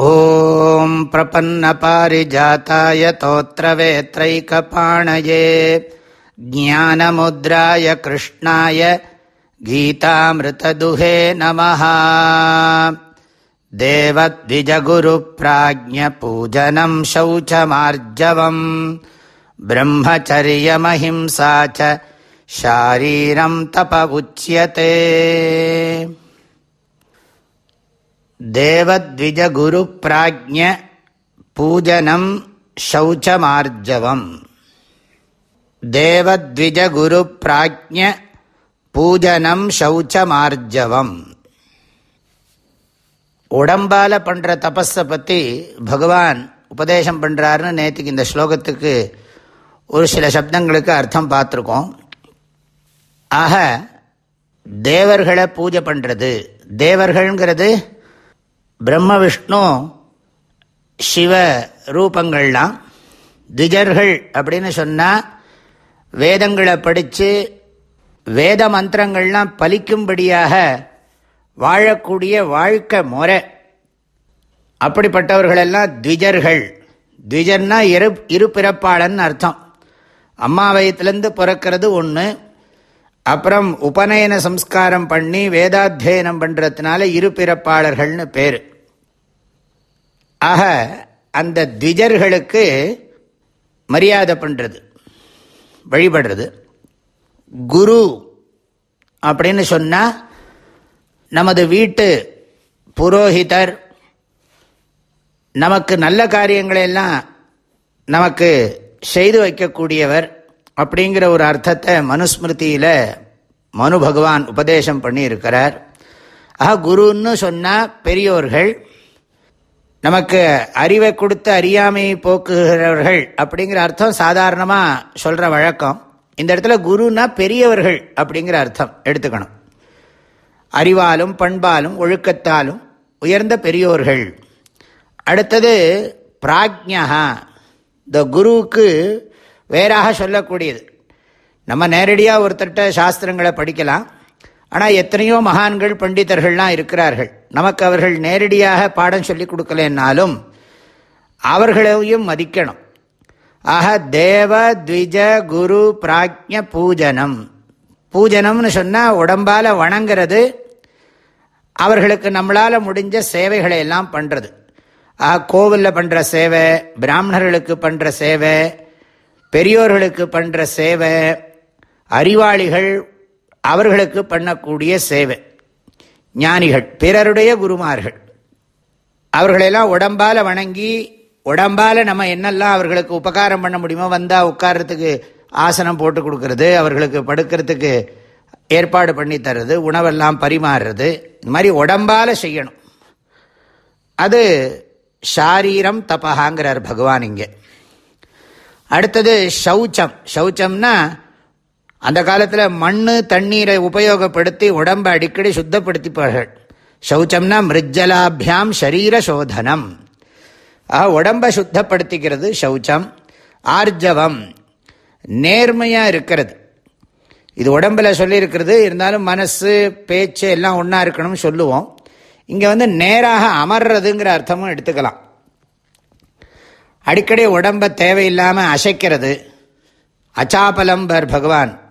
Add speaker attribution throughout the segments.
Speaker 1: ॐ प्रपन्नपारिजाताय तोत्रवेत्रैकपाणये ज्ञानमुद्राय कृष्णाय गीतामृतदुहे नमः देवद्विजगुरुप्राज्ञपूजनं शौचमार्जवम् ब्रह्मचर्यमहिंसा च शारीरं तप उच्यते தேவத்விஜகுருப்பிராஜ்ய பூஜனம் ஷௌச்சமார்ஜவம் தேவத்விஜகுருப்பிராஜ்ய பூஜனம் சௌச்சமார்ஜவம். உடம்பால் பண்ணுற தபஸை பற்றி பகவான் உபதேசம் பண்ணுறாருன்னு நேற்றுக்கு இந்த ஸ்லோகத்துக்கு ஒரு சில சப்தங்களுக்கு அர்த்தம் பார்த்துருக்கோம். ஆக தேவர்களை பூஜை பண்ணுறது தேவர்கள்ங்கிறது பிரம்ம விஷ்ணு சிவ ரூபங்கள்லாம் திஜர்கள் அப்படின்னு சொன்னால் வேதங்களை படித்து வேத மந்திரங்கள்லாம் பலிக்கும்படியாக வாழக்கூடிய வாழ்க்கை முறை. அப்படிப்பட்டவர்களெல்லாம் த்விஜர்கள் த்விஜர்னா இரு இரு பிறப்பாளன் அர்த்தம். அம்மா வயத்துலேருந்து பிறக்கிறது ஒன்று அப்புறம் உபநயன சம்ஸ்காரம் பண்ணி வேதாத்தியனம் பண்ணுறதுனால இரு பிறப்பாளர்கள்னு பேர். ஆக அந்த த்விஜர்களுக்கு மரியாதை பண்ணுறது வழிபடுறது. குரு அப்படின்னு சொன்னால் நமது வீட்டு புரோஹிதர் நமக்கு நல்ல காரியங்களையெல்லாம் நமக்கு செய்து வைக்கக்கூடியவர் அப்படிங்கிற ஒரு அர்த்தத்தை மனுஸ்மிருதியில் மனு பகவான் உபதேசம் பண்ணியிருக்கிறார். ஆக குருன்னு சொன்னால் பெரியோர்கள் நமக்கு அறிவை கொடுத்து அறியாமையை போக்குகிறவர்கள் அப்படிங்கிற அர்த்தம் சாதாரணமாக சொல்கிற வழக்கம். இந்த இடத்துல குருன்னா பெரியவர்கள் அப்படிங்கிற அர்த்தம் எடுத்துக்கணும். அறிவாலும் பண்பாலும் ஒழுக்கத்தாலும் உயர்ந்த பெரியோர்கள். அடுத்தது பிராக்ஞா. இந்த குருவுக்கு வேறாக சொல்லக்கூடியது. நம்ம நேரடியாக ஒருத்தர்கிட்ட சாஸ்திரங்களை படிக்கலாம். ஆனால் எத்தனையோ மகான்கள் பண்டிதர்கள்லாம் இருக்கிறார்கள். நமக்கு அவர்கள் நேரடியாக பாடம் சொல்லி கொடுக்கலன்னாலும் அவர்களையும் மதிக்கணும். ஆக தேவ த்விஜ குரு பிராஜ்ய பூஜனம். பூஜனம்னு சொன்னால் உடம்பால் வணங்கிறது அவர்களுக்கு நம்மளால் முடிஞ்ச சேவைகளை எல்லாம் பண்ணுறது ஆக கோவிலில் பண்ணுற சேவை பிராமணர்களுக்கு பண்ணுற சேவை பெரியோர்களுக்கு பண்ணுற சேவை அறிவாளிகள் அவர்களுக்கு பண்ணக்கூடிய சேவை. ஞானிகள் பிறருடைய குருமார்கள். அவர்களெல்லாம் உடம்பால் வணங்கி உடம்பால் நம்ம என்னெல்லாம் அவர்களுக்கு உபகாரம் பண்ண முடியுமோ வந்தால் உட்கார்றதுக்கு ஆசனம் போட்டு கொடுக்கறது அவர்களுக்கு படுக்கிறதுக்கு ஏற்பாடு பண்ணி தர்றது உணவெல்லாம் பரிமாறுறது இந்த மாதிரி உடம்பால் செய்யணும். அது ஷாரீரம் தபகாங்கிறார் பகவான் இங்கே. அடுத்தது சௌச்சம் சௌச்சம்னா அந்த காலத்தில் மண் தண்ணீரை உபயோகப்படுத்தி உடம்பை அடிக்கடி சுத்தப்படுத்திப்பார்கள். சௌச்சம்னா மிருஜலாபியாம் ஷரீர சோதனம். ஆக உடம்பை சுத்தப்படுத்திக்கிறது சௌச்சம். ஆர்ஜவம். நேர்மையாக இருக்கிறது. இது உடம்பில் சொல்லியிருக்கிறது. இருந்தாலும் மனசு பேச்சு எல்லாம் ஒன்றா இருக்கணும்னு சொல்லுவோம். இங்கே வந்து நேராக அமர்றதுங்கிற அர்த்தமும் எடுத்துக்கலாம். அடிக்கடி உடம்பை தேவையில்லாமல் அசைக்கிறது. அச்சாபலம்பர் பகவான்.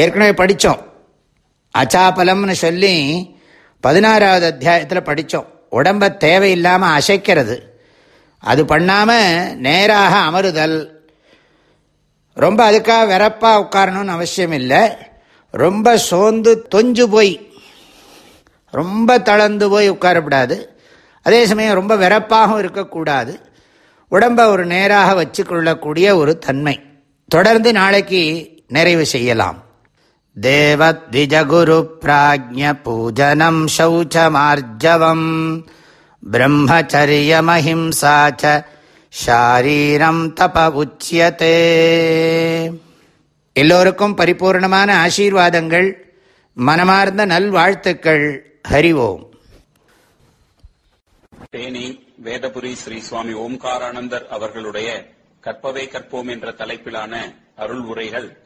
Speaker 1: ஏற்கனவே படித்தோம் அச்சாபலம்னு சொல்லி பதினாறாவது அத்தியாயத்தில் படித்தோம் உடம்பை தேவையில்லாமல் அசைக்கிறது. அது பண்ணாமல் நேராக அமருதல். ரொம்ப அதுக்காக வெறப்பாக உட்காரணும்னு அவசியம் இல்லை. ரொம்ப சோர்ந்து தொஞ்சு போய் ரொம்ப தளர்ந்து போய் உட்காரப்படாது அதே சமயம் ரொம்ப வெறப்பாகவும் இருக்கக்கூடாது. உடம்பை ஒரு நேராக வச்சு கொள்ளக்கூடிய ஒரு தன்மை. தொடர்ந்து நாளைக்கு நிறைவு செய்யலாம். தேவத்விஜகுரு பிராஜ்ய பூஜனம் சௌச்சமார்ஜவம். ச ஷாரீரம் தப உச்சியதே எல்லோருக்கும் பரிபூர்ணமான ஆசீர்வாதங்கள் மனமார்ந்த நல்வாழ்த்துக்கள். ஹரி ஓம்.
Speaker 2: தேனி வேதபுரி ஸ்ரீ சுவாமி ஓம்காரானந்தர் அவர்களுடைய கற்பவை கற்போம் என்ற தலைப்பிலான அருள் உரைகள்